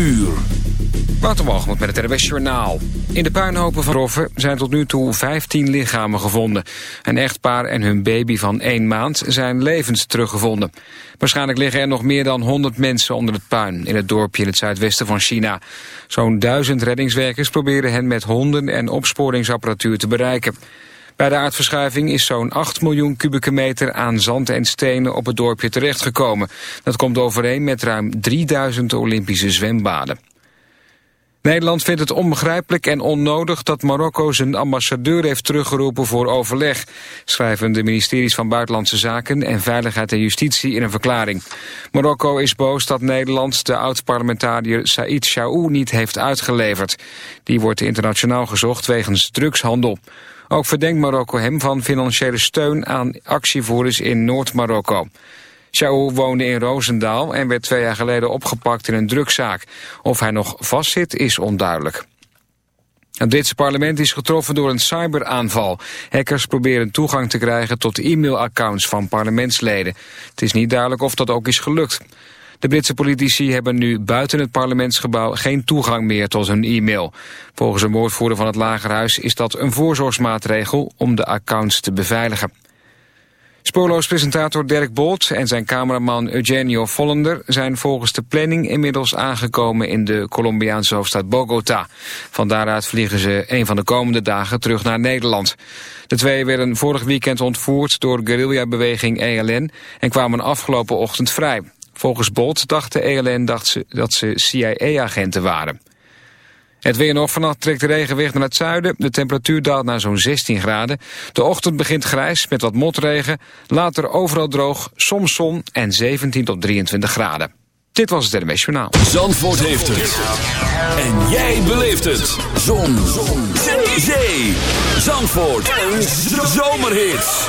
uur. Waterwalgemoed met het RWS Journaal. In de puinhopen van Roffen zijn tot nu toe 15 lichamen gevonden. Een echtpaar en hun baby van één maand zijn levend teruggevonden. Waarschijnlijk liggen er nog meer dan 100 mensen onder het puin... in het dorpje in het zuidwesten van China. Zo'n duizend reddingswerkers proberen hen met honden en opsporingsapparatuur te bereiken. Bij de aardverschuiving is zo'n 8 miljoen kubieke meter aan zand en stenen op het dorpje terechtgekomen. Dat komt overeen met ruim 3000 Olympische zwembaden. Nederland vindt het onbegrijpelijk en onnodig dat Marokko zijn ambassadeur heeft teruggeroepen voor overleg, schrijven de ministeries van Buitenlandse Zaken en Veiligheid en Justitie in een verklaring. Marokko is boos dat Nederland de oud-parlementariër Said Shaou niet heeft uitgeleverd. Die wordt internationaal gezocht wegens drugshandel. Ook verdenkt Marokko hem van financiële steun aan actievoerders in Noord-Marokko. Shaou woonde in Roosendaal en werd twee jaar geleden opgepakt in een drugszaak. Of hij nog vastzit is onduidelijk. Het Britse parlement is getroffen door een cyberaanval. Hackers proberen toegang te krijgen tot e-mailaccounts van parlementsleden. Het is niet duidelijk of dat ook is gelukt. De Britse politici hebben nu buiten het parlementsgebouw geen toegang meer tot hun e-mail. Volgens een woordvoerder van het Lagerhuis is dat een voorzorgsmaatregel om de accounts te beveiligen. Spoorloos presentator Dirk Bolt en zijn cameraman Eugenio Vollender zijn volgens de planning inmiddels aangekomen in de Colombiaanse hoofdstad Bogota. Van daaruit vliegen ze een van de komende dagen terug naar Nederland. De twee werden vorig weekend ontvoerd door guerrillabeweging ELN en kwamen afgelopen ochtend vrij. Volgens Bolt dacht de ELN dat ze, dat ze CIA-agenten waren. Het weer nog. Vannacht trekt de regen naar het zuiden. De temperatuur daalt naar zo'n 16 graden. De ochtend begint grijs met wat motregen. Later overal droog, soms zon en 17 tot 23 graden. Dit was het NMS Journaal. Zandvoort heeft het. En jij beleeft het. Zon. zon. Zee. Zandvoort. Een zomerhit.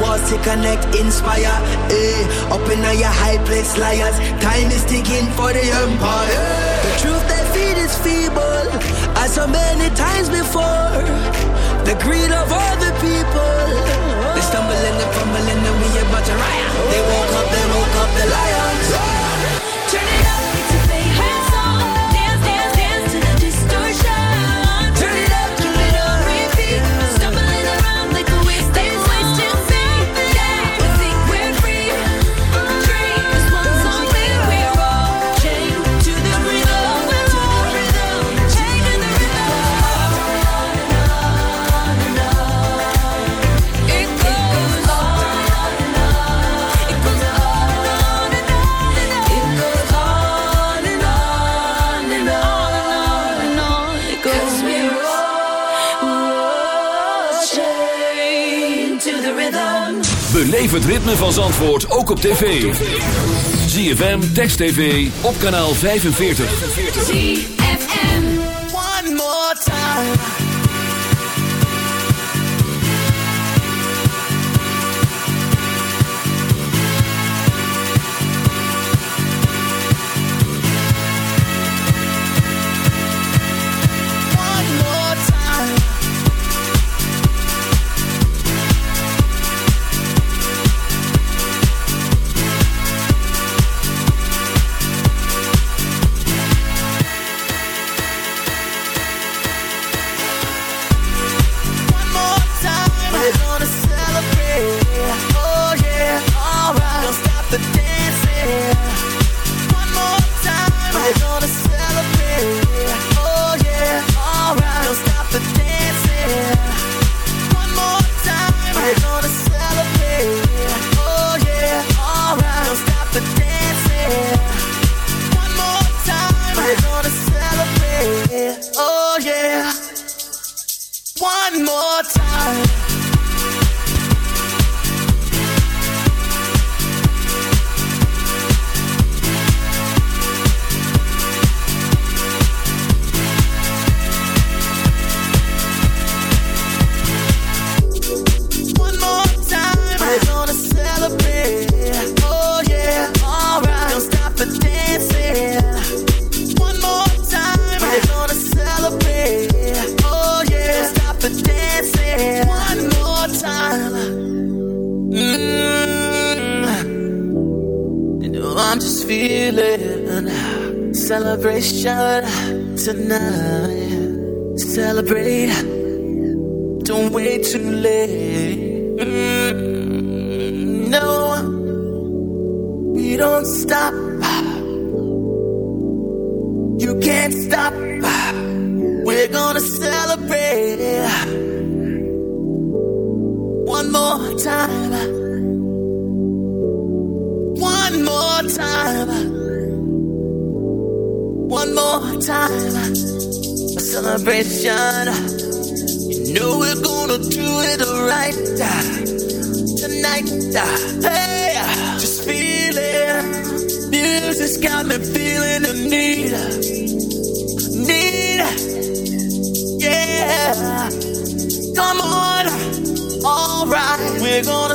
Walls to connect, inspire. Eh, up in your high place, liars. Time is ticking for the empire. The truth they feed is feeble, as so many times before. The greed of other people. They stumble and they fumble and then we about to riot. They woke up, they woke up the lions. Het ritme van Zandvoort ook op tv. ZFM, Text TV, op kanaal 45. ZFM. One more time.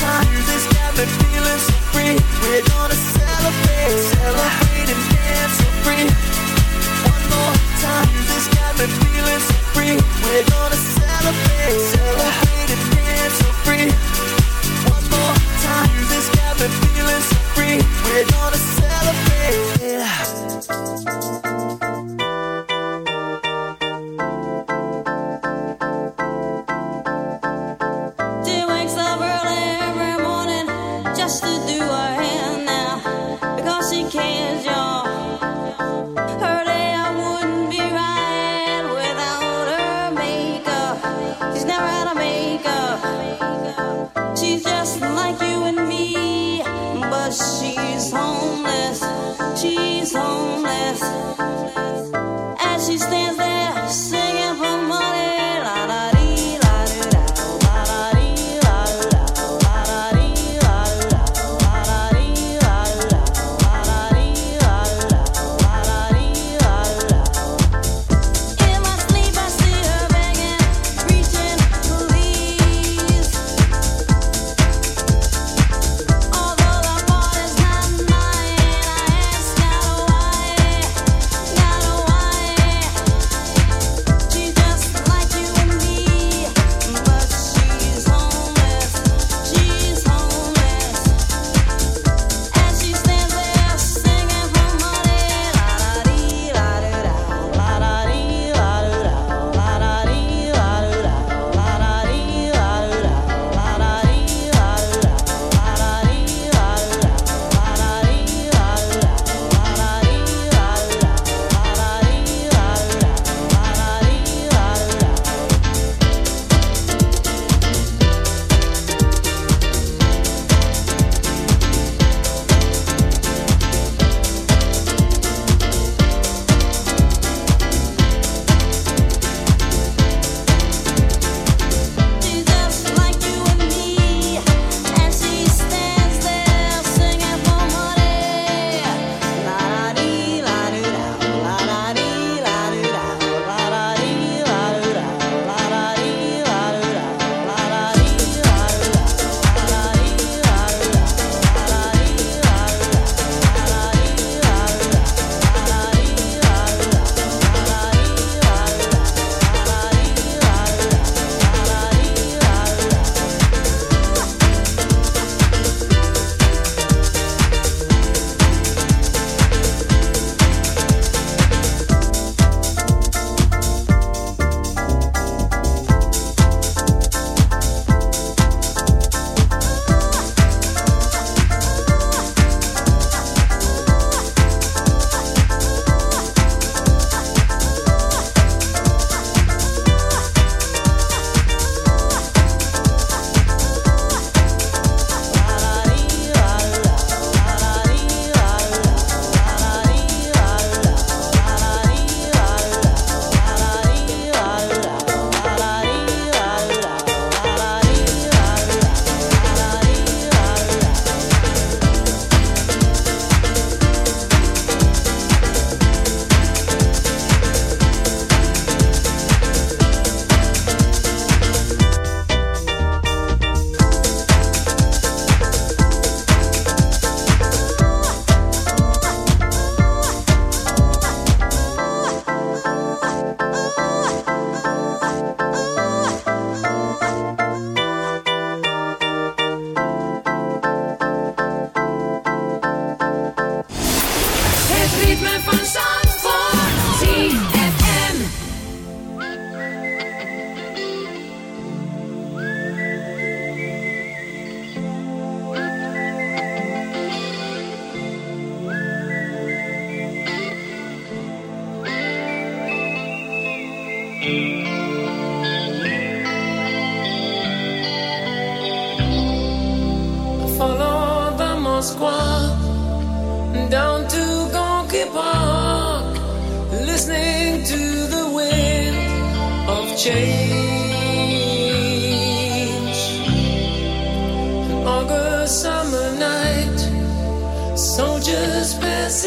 Music's got me feeling so free. We're gonna celebrate, celebrate and dance free. One more time. Music's got me feeling so free. We're gonna celebrate, celebrate and dance free. One more time. Music's got me feeling so free. We're gonna celebrate.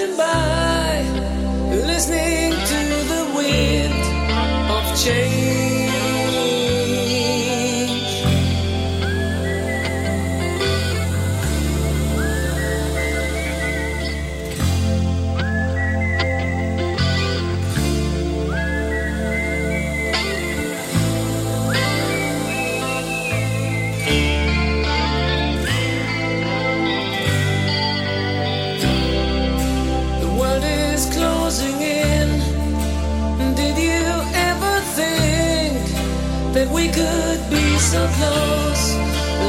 passing by.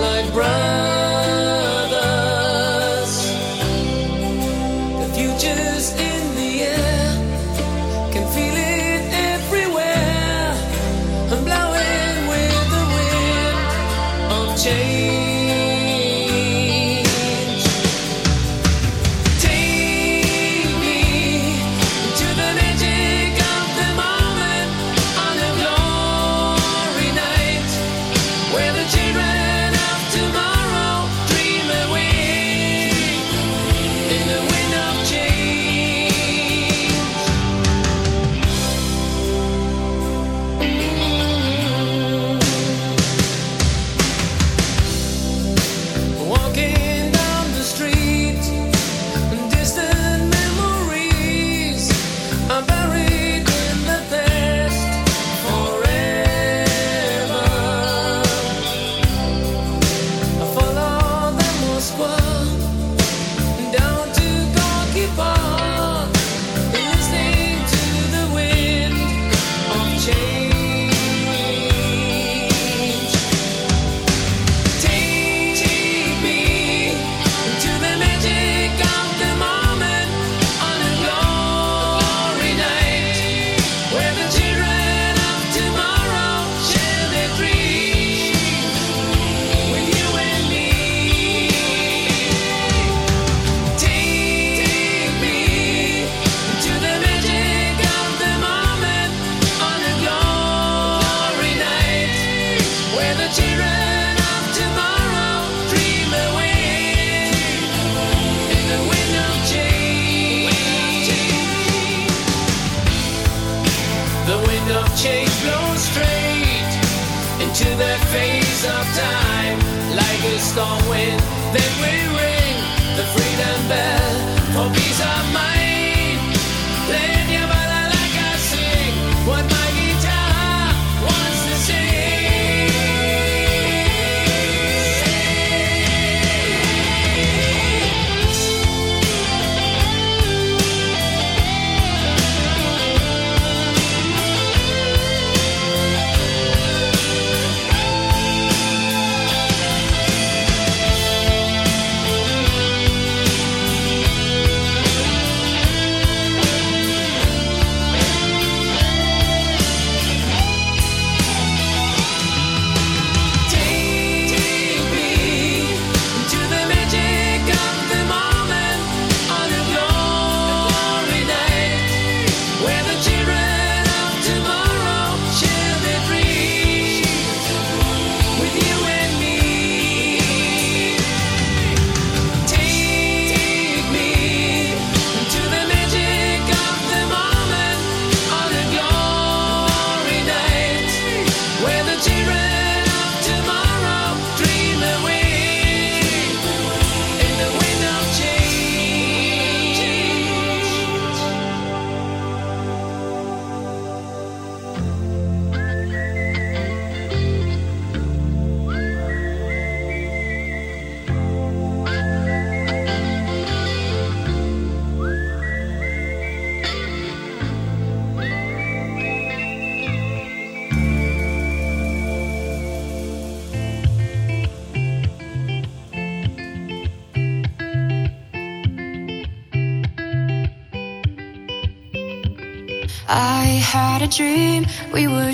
like brown.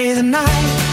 stay the night.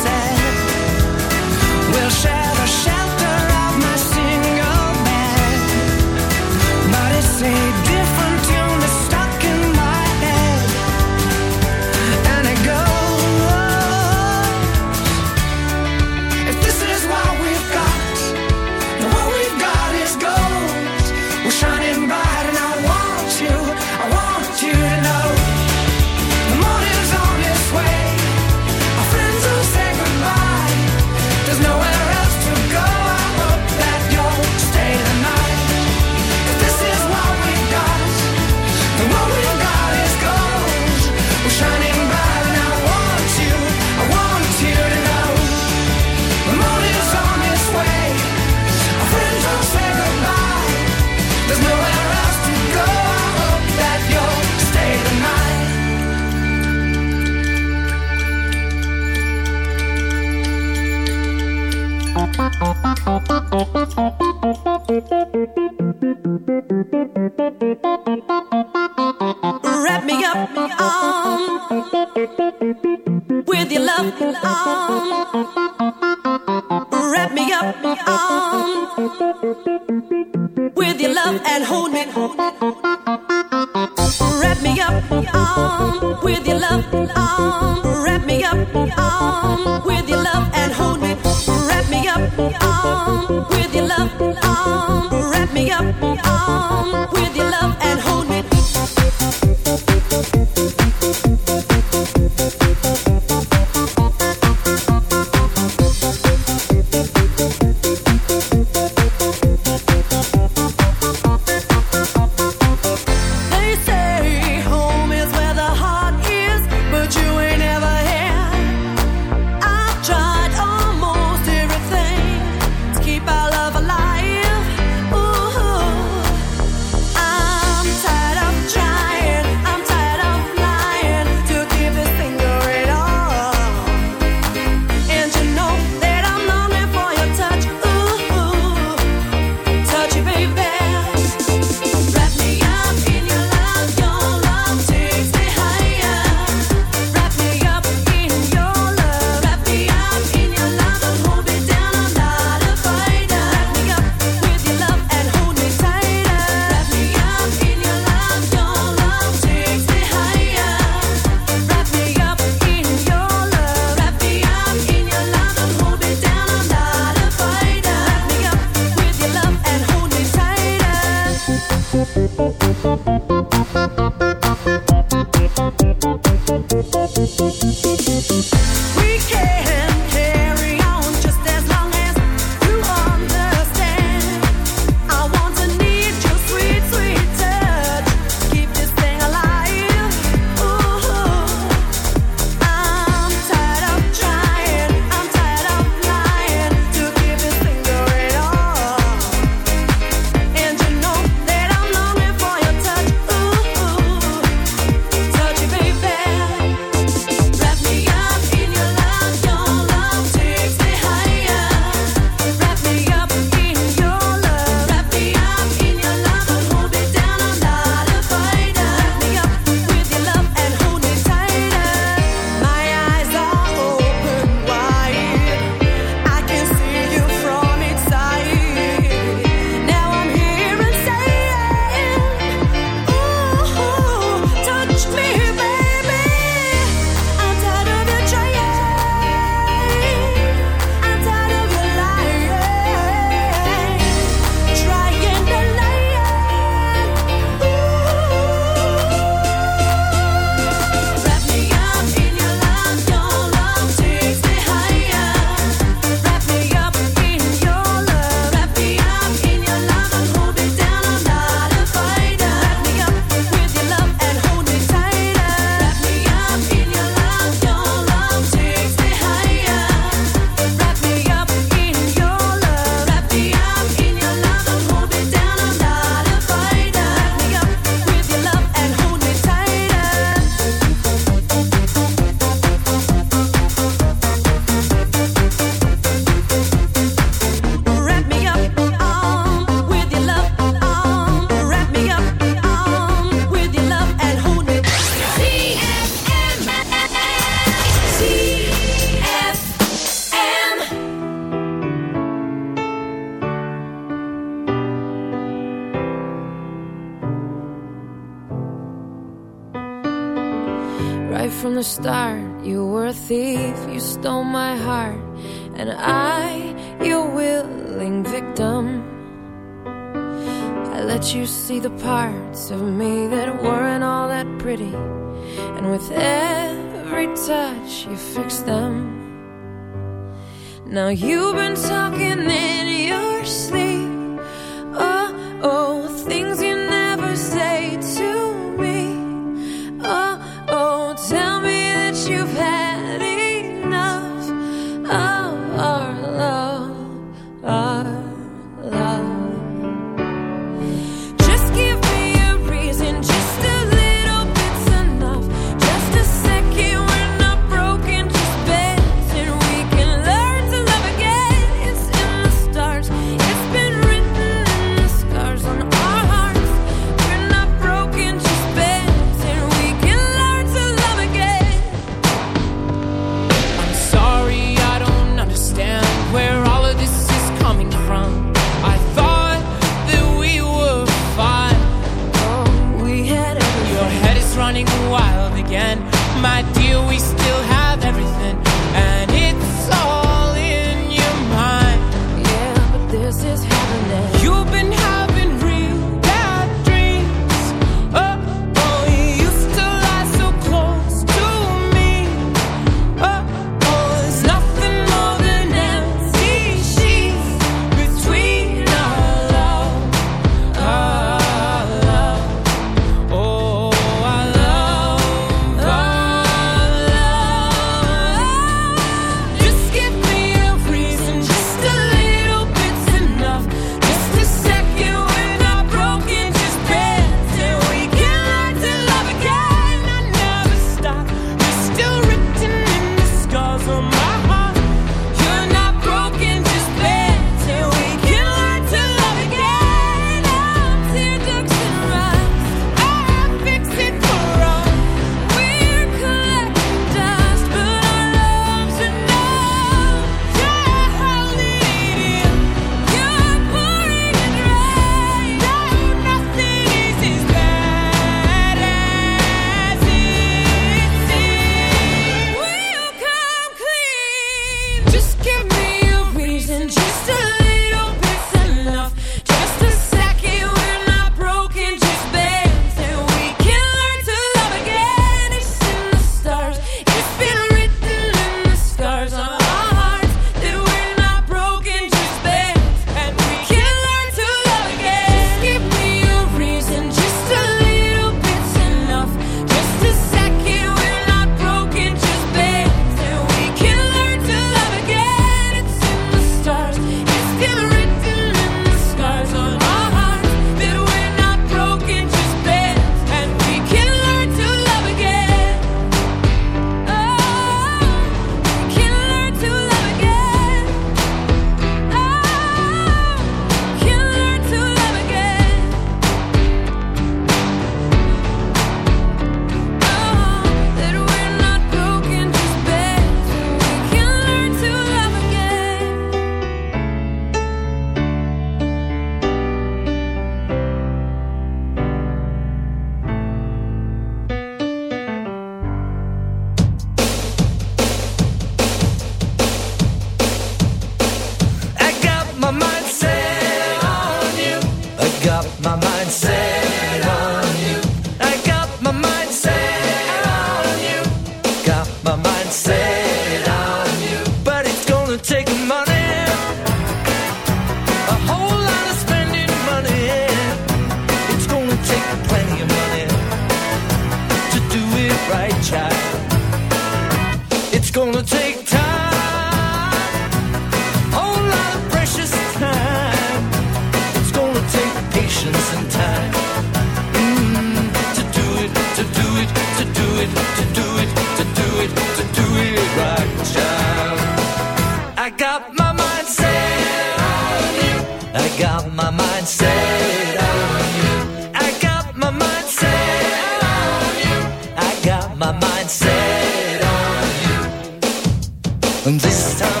And this time